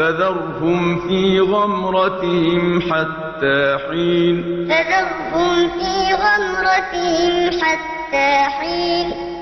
فذرهم في غمرتهم حتى حين. فذرهم في غمرتهم حتى حين.